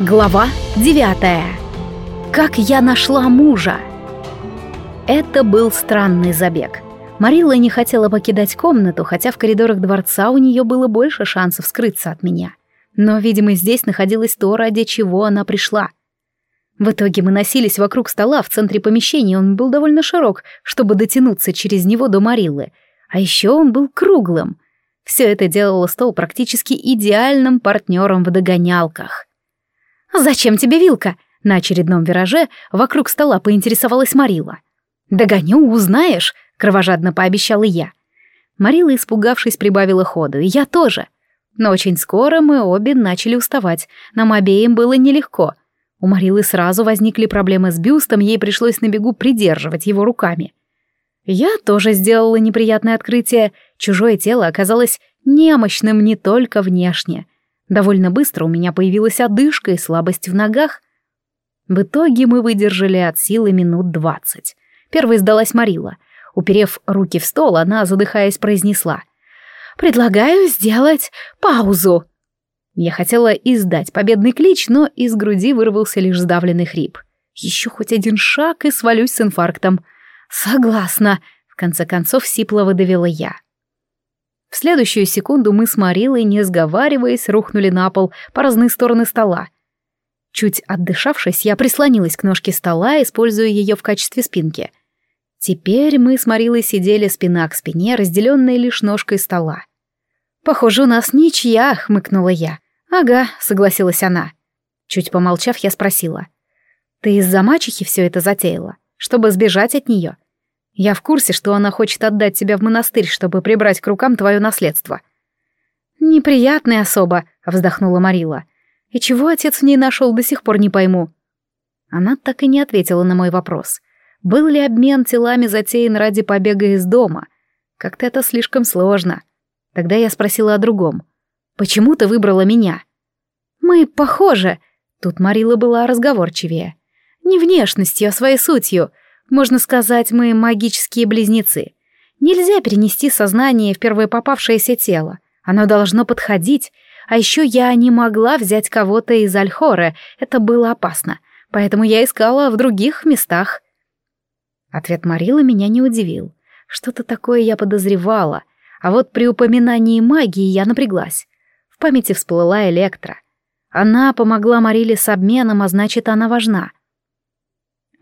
Глава 9. Как я нашла мужа. Это был странный забег. Марилла не хотела покидать комнату, хотя в коридорах дворца у нее было больше шансов скрыться от меня. Но, видимо, здесь находилось то, ради чего она пришла. В итоге мы носились вокруг стола в центре помещения, он был довольно широк, чтобы дотянуться через него до Мариллы. А еще он был круглым. Все это делало стол практически идеальным партнером в догонялках. «Зачем тебе вилка?» На очередном вираже вокруг стола поинтересовалась Марила. «Догоню, узнаешь», — кровожадно пообещала я. Марила, испугавшись, прибавила ходу, и я тоже. Но очень скоро мы обе начали уставать, нам обеим было нелегко. У Марилы сразу возникли проблемы с бюстом, ей пришлось на бегу придерживать его руками. Я тоже сделала неприятное открытие. Чужое тело оказалось немощным не только внешне — Довольно быстро у меня появилась одышка и слабость в ногах. В итоге мы выдержали от силы минут двадцать. Первой сдалась Марила. Уперев руки в стол, она, задыхаясь, произнесла. «Предлагаю сделать паузу». Я хотела издать победный клич, но из груди вырвался лишь сдавленный хрип. Еще хоть один шаг и свалюсь с инфарктом. «Согласна», — в конце концов сипло выдавила я. Следующую секунду мы с Марилой, не сговариваясь, рухнули на пол по разные стороны стола. Чуть отдышавшись, я прислонилась к ножке стола, используя ее в качестве спинки. Теперь мы с Марилой сидели спина к спине, разделенные лишь ножкой стола. «Похоже, у нас ничья», — хмыкнула я. «Ага», — согласилась она. Чуть помолчав, я спросила. «Ты из-за мачехи все это затеяла, чтобы сбежать от нее?» Я в курсе, что она хочет отдать тебя в монастырь, чтобы прибрать к рукам твое наследство». «Неприятная особа», — вздохнула Марила. «И чего отец в ней нашел, до сих пор не пойму». Она так и не ответила на мой вопрос. Был ли обмен телами затеян ради побега из дома? Как-то это слишком сложно. Тогда я спросила о другом. «Почему ты выбрала меня?» «Мы похожи», — тут Марила была разговорчивее. «Не внешностью, а своей сутью. Можно сказать, мы магические близнецы. Нельзя перенести сознание в первое попавшееся тело. Оно должно подходить. А еще я не могла взять кого-то из Альхоры, это было опасно. Поэтому я искала в других местах. Ответ Марилы меня не удивил. Что-то такое я подозревала. А вот при упоминании магии я напряглась. В памяти всплыла Электра. Она помогла Мариле с обменом, а значит, она важна.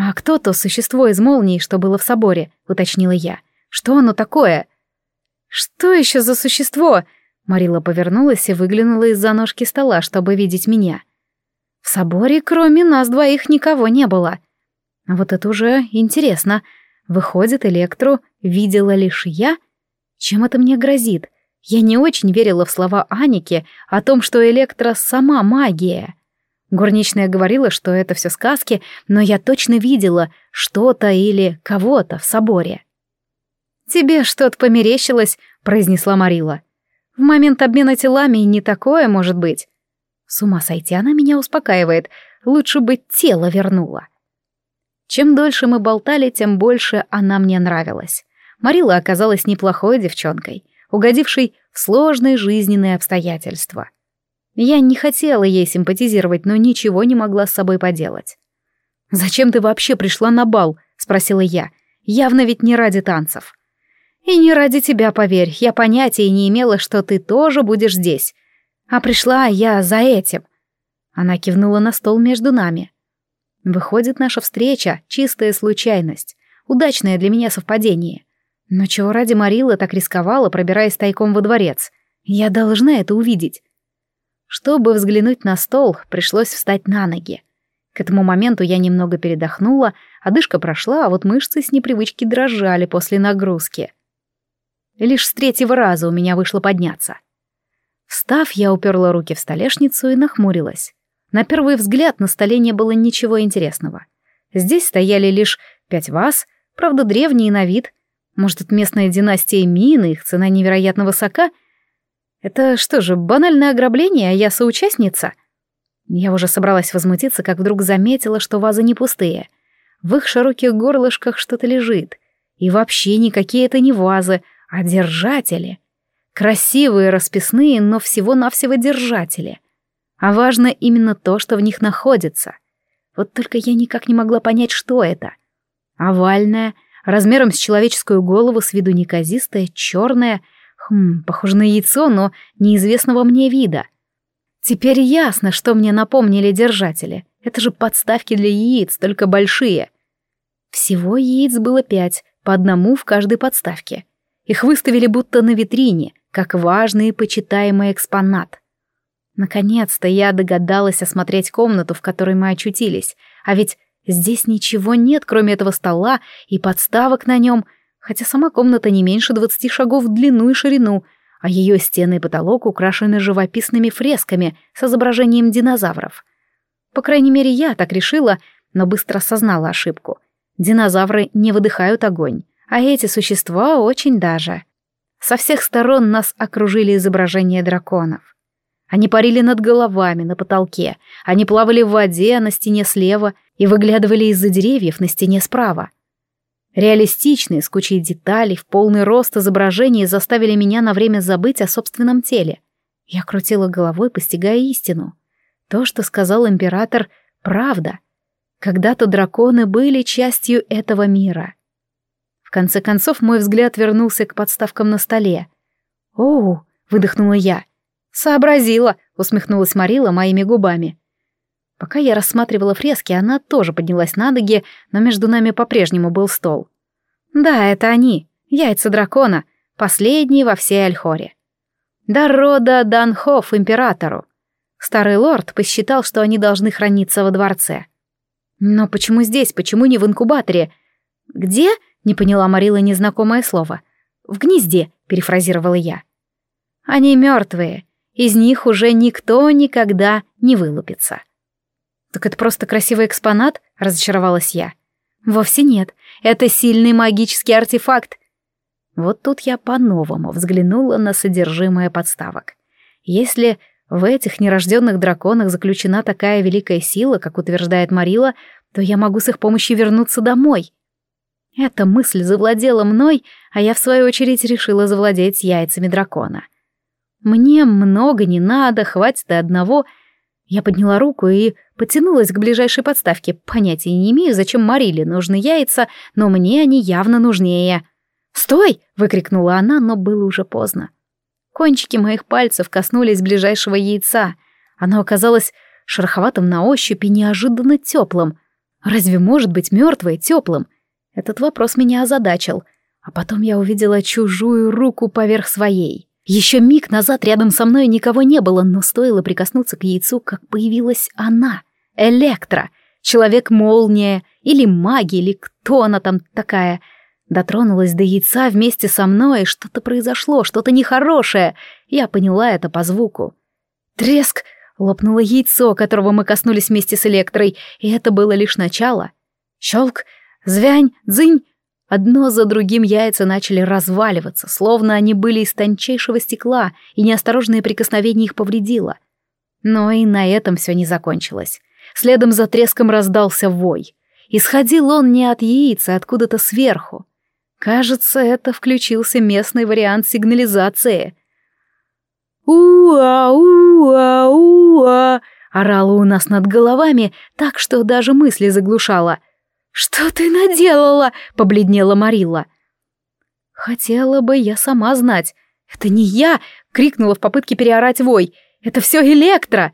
«А кто то существо из молнии, что было в соборе?» — уточнила я. «Что оно такое?» «Что еще за существо?» Марила повернулась и выглянула из-за ножки стола, чтобы видеть меня. «В соборе кроме нас двоих никого не было». Вот это уже интересно. Выходит, Электру видела лишь я? Чем это мне грозит? Я не очень верила в слова Аники о том, что Электра сама магия. Горничная говорила, что это все сказки, но я точно видела что-то или кого-то в соборе. «Тебе что-то померещилось», — произнесла Марила. «В момент обмена телами не такое может быть». С ума сойти, она меня успокаивает. Лучше бы тело вернула. Чем дольше мы болтали, тем больше она мне нравилась. Марила оказалась неплохой девчонкой, угодившей в сложные жизненные обстоятельства — я не хотела ей симпатизировать, но ничего не могла с собой поделать. «Зачем ты вообще пришла на бал?» — спросила я. «Явно ведь не ради танцев». «И не ради тебя, поверь, я понятия не имела, что ты тоже будешь здесь. А пришла я за этим». Она кивнула на стол между нами. Выходит, наша встреча — чистая случайность, удачное для меня совпадение. Но чего ради Марила так рисковала, пробираясь тайком во дворец? Я должна это увидеть. Чтобы взглянуть на стол, пришлось встать на ноги. К этому моменту я немного передохнула, одышка прошла, а вот мышцы с непривычки дрожали после нагрузки. Лишь с третьего раза у меня вышло подняться. Встав, я уперла руки в столешницу и нахмурилась. На первый взгляд на столе не было ничего интересного. Здесь стояли лишь пять ваз, правда древние на вид. Может, это местная династия Мин, их цена невероятно высока — это что же, банальное ограбление, а я соучастница? Я уже собралась возмутиться, как вдруг заметила, что вазы не пустые. В их широких горлышках что-то лежит. И вообще никакие это не вазы, а держатели. Красивые, расписные, но всего-навсего держатели. А важно именно то, что в них находится. Вот только я никак не могла понять, что это. Овальная, размером с человеческую голову, с виду неказистая, черная, хм, похоже на яйцо, но неизвестного мне вида. Теперь ясно, что мне напомнили держатели. Это же подставки для яиц, только большие. Всего яиц было пять, по одному в каждой подставке. Их выставили будто на витрине, как важный и почитаемый экспонат. Наконец-то я догадалась осмотреть комнату, в которой мы очутились, а ведь здесь ничего нет, кроме этого стола и подставок на нем, хотя сама комната не меньше двадцати шагов в длину и ширину, а ее стены и потолок украшены живописными фресками с изображением динозавров. По крайней мере, я так решила, но быстро осознала ошибку. Динозавры не выдыхают огонь, а эти существа очень даже. Со всех сторон нас окружили изображения драконов. Они парили над головами, на потолке, они плавали в воде на стене слева и выглядывали из-за деревьев на стене справа. Реалистичные, с кучей деталей, в полный рост изображения заставили меня на время забыть о собственном теле. Я крутила головой, постигая истину. То, что сказал император, правда. Когда-то драконы были частью этого мира. В конце концов, мой взгляд вернулся к подставкам на столе. «Оу!» — выдохнула я. «Сообразила!» — усмехнулась Марила моими губами. Пока я рассматривала фрески, она тоже поднялась на ноги, но между нами по-прежнему был стол. «Да, это они, яйца дракона, последние во всей Альхоре. Дар рода Данхоф императору. Старый лорд посчитал, что они должны храниться во дворце. Но почему здесь, почему не в инкубаторе? Где?» Не поняла Марила незнакомое слово. «В гнезде», — перефразировала я. «Они мертвые. Из них уже никто никогда не вылупится». «Так это просто красивый экспонат?» — разочаровалась я. «Вовсе нет. Это сильный магический артефакт». Вот тут я по-новому взглянула на содержимое подставок. Если в этих нерожденных драконах заключена такая великая сила, как утверждает Марила, то я могу с их помощью вернуться домой. Эта мысль завладела мной, а я в свою очередь решила завладеть яйцами дракона. Мне много не надо, хватит и одного. Я подняла руку и потянулась к ближайшей подставке. Понятия не имею, зачем Мариле нужны яйца, но мне они явно нужнее. «Стой!» — выкрикнула она, но было уже поздно. Кончики моих пальцев коснулись ближайшего яйца. Оно оказалось шероховатым на ощупь и неожиданно теплым. Разве может быть мертвое теплым? Этот вопрос меня озадачил. А потом я увидела чужую руку поверх своей. Еще миг назад рядом со мной никого не было, но стоило прикоснуться к яйцу, как появилась она. Электро. Человек-молния. Или маги, или кто она там такая. Дотронулась до яйца вместе со мной, что-то произошло, что-то нехорошее. Я поняла это по звуку. Треск! Лопнуло яйцо, которого мы коснулись вместе с Электрой, и это было лишь начало. Щелк! Звянь, дзынь. Одно за другим яйца начали разваливаться, словно они были из тончайшего стекла, и неосторожное прикосновение их повредило. Но и на этом все не закончилось. Следом за треском раздался вой. Исходил он не от яиц, а откуда-то сверху. Кажется, это включился местный вариант сигнализации. «У-а, у-а, у-а!» орала у нас над головами так, что даже мысли заглушала. «Что ты наделала?» — побледнела Марила. «Хотела бы я сама знать. Это не я!» — крикнула в попытке переорать вой. «Это все Электро!»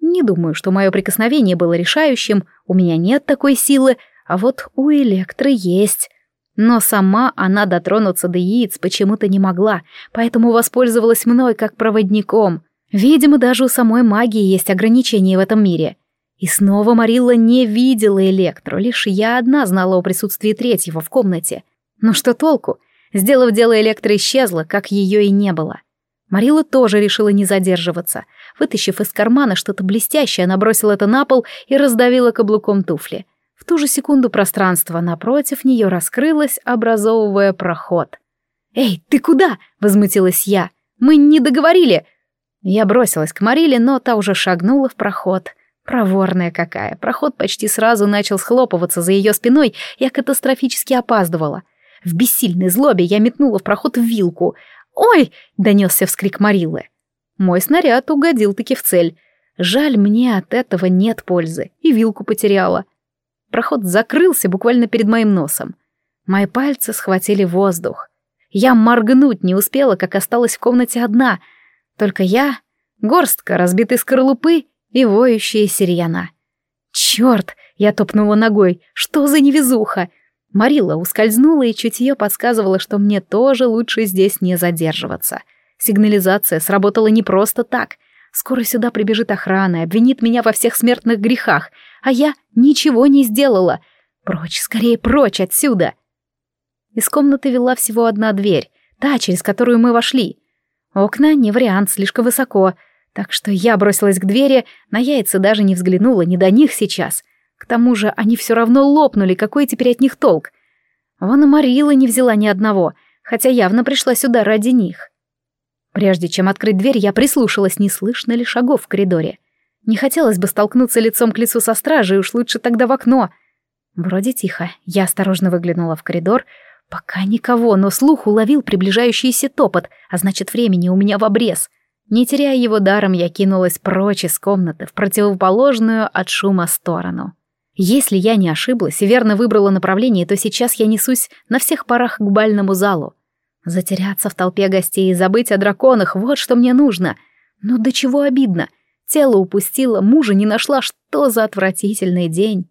Не думаю, что мое прикосновение было решающим, у меня нет такой силы, а вот у Электры есть. Но сама она дотронуться до яиц почему-то не могла, поэтому воспользовалась мной как проводником. Видимо, даже у самой магии есть ограничения в этом мире. И снова Марилла не видела Электру, лишь я одна знала о присутствии третьего в комнате. Но что толку? Сделав дело, Электра исчезла, как ее и не было. Марилла тоже решила не задерживаться. Вытащив из кармана что-то блестящее, она бросила это на пол и раздавила каблуком туфли. В ту же секунду пространство напротив нее раскрылось, образовывая проход. «Эй, ты куда?» — возмутилась я. «Мы не договорили!» Я бросилась к Мариле, но та уже шагнула в проход — Проворная какая. Проход почти сразу начал схлопываться за ее спиной, я катастрофически опаздывала. В бессильной злобе я метнула в проход вилку. «Ой!» — донесся вскрик Марилы. Мой снаряд угодил-таки в цель. Жаль, мне от этого нет пользы, и вилку потеряла. Проход закрылся буквально перед моим носом. Мои пальцы схватили воздух. Я моргнуть не успела, как осталась в комнате одна. Только я, горстка разбитой скорлупы и воющая сирена. Черт! Я топнула ногой. Что за невезуха? Марила ускользнула, и чутье подсказывало, что мне тоже лучше здесь не задерживаться. Сигнализация сработала не просто так. Скоро сюда прибежит охрана и обвинит меня во всех смертных грехах, а я ничего не сделала. Прочь, скорее прочь отсюда. Из комнаты вела всего одна дверь, та, через которую мы вошли. Окна не вариант, слишком высоко, так что я бросилась к двери, на яйца даже не взглянула, не до них сейчас — к тому же они все равно лопнули, какой теперь от них толк? Вон и Марила не взяла ни одного, хотя явно пришла сюда ради них. Прежде чем открыть дверь, я прислушалась, не слышно ли шагов в коридоре. Не хотелось бы столкнуться лицом к лицу со стражей, уж лучше тогда в окно. Вроде тихо. Я осторожно выглянула в коридор. Пока никого, но слух уловил приближающийся топот, а значит, времени у меня в обрез. Не теряя его даром, я кинулась прочь из комнаты, в противоположную от шума сторону. Если я не ошиблась и верно выбрала направление, то сейчас я несусь на всех парах к бальному залу. Затеряться в толпе гостей и забыть о драконах — вот что мне нужно. Но до чего обидно. Тело упустила, мужа не нашла, что за отвратительный день.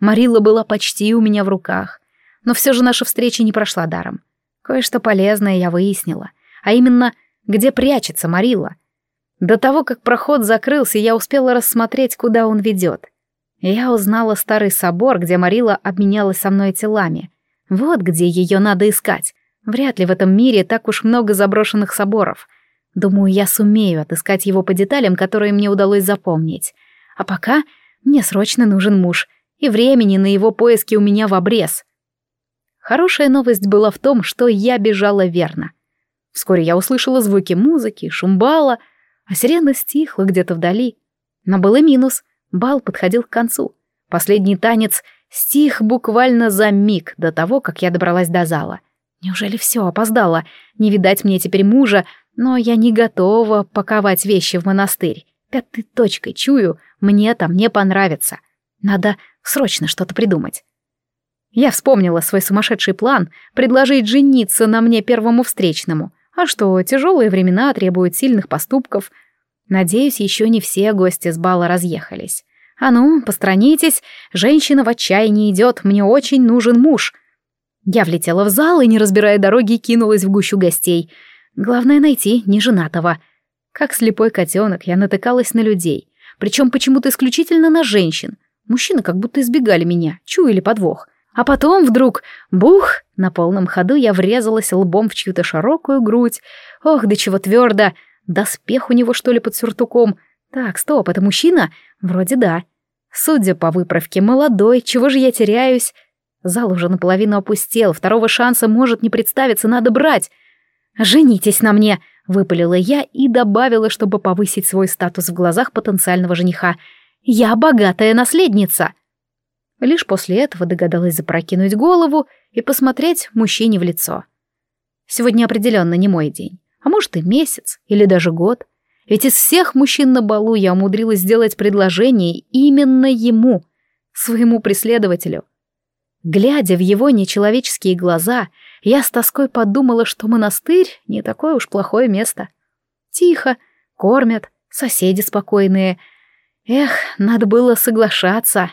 Марила была почти у меня в руках. Но все же наша встреча не прошла даром. Кое-что полезное я выяснила. А именно, где прячется Марила. До того, как проход закрылся, я успела рассмотреть, куда он ведет. Я узнала старый собор, где Марила обменялась со мной телами. Вот где ее надо искать. Вряд ли в этом мире так уж много заброшенных соборов. Думаю, я сумею отыскать его по деталям, которые мне удалось запомнить. А пока мне срочно нужен муж, и времени на его поиски у меня в обрез. Хорошая новость была в том, что я бежала верно. Вскоре я услышала звуки музыки, шум бала, а сирена стихла где-то вдали. Но был и минус — Бал подходил к концу. Последний танец стих буквально за миг до того, как я добралась до зала. Неужели все опоздало? Не видать мне теперь мужа, но я не готова паковать вещи в монастырь. Пятой точкой чую, мне там не понравится. Надо срочно что-то придумать. Я вспомнила свой сумасшедший план предложить жениться на мне первому встречному. А что, тяжелые времена требуют сильных поступков — Надеюсь, еще не все гости с бала разъехались. А ну, постранитесь, женщина в отчаянии идет, мне очень нужен муж. Я влетела в зал и, не разбирая дороги, кинулась в гущу гостей. Главное найти неженатого. Как слепой котенок, я натыкалась на людей. Причем почему-то исключительно на женщин. Мужчины как будто избегали меня, чуяли подвох. А потом вдруг, бух, на полном ходу я врезалась лбом в чью-то широкую грудь. Ох, до чего твердо. Доспех у него, что ли, под сюртуком? Так, стоп, это мужчина? Вроде да. Судя по выправке, молодой, чего же я теряюсь? Зал уже наполовину опустел, второго шанса может не представиться, надо брать. «Женитесь на мне!» — выпалила я и добавила, чтобы повысить свой статус в глазах потенциального жениха. «Я богатая наследница!» Лишь после этого догадалась запрокинуть голову и посмотреть мужчине в лицо. Сегодня определенно не мой день а может и месяц, или даже год. Ведь из всех мужчин на балу я умудрилась сделать предложение именно ему, своему преследователю. Глядя в его нечеловеческие глаза, я с тоской подумала, что монастырь не такое уж плохое место. Тихо, кормят, соседи спокойные. Эх, надо было соглашаться.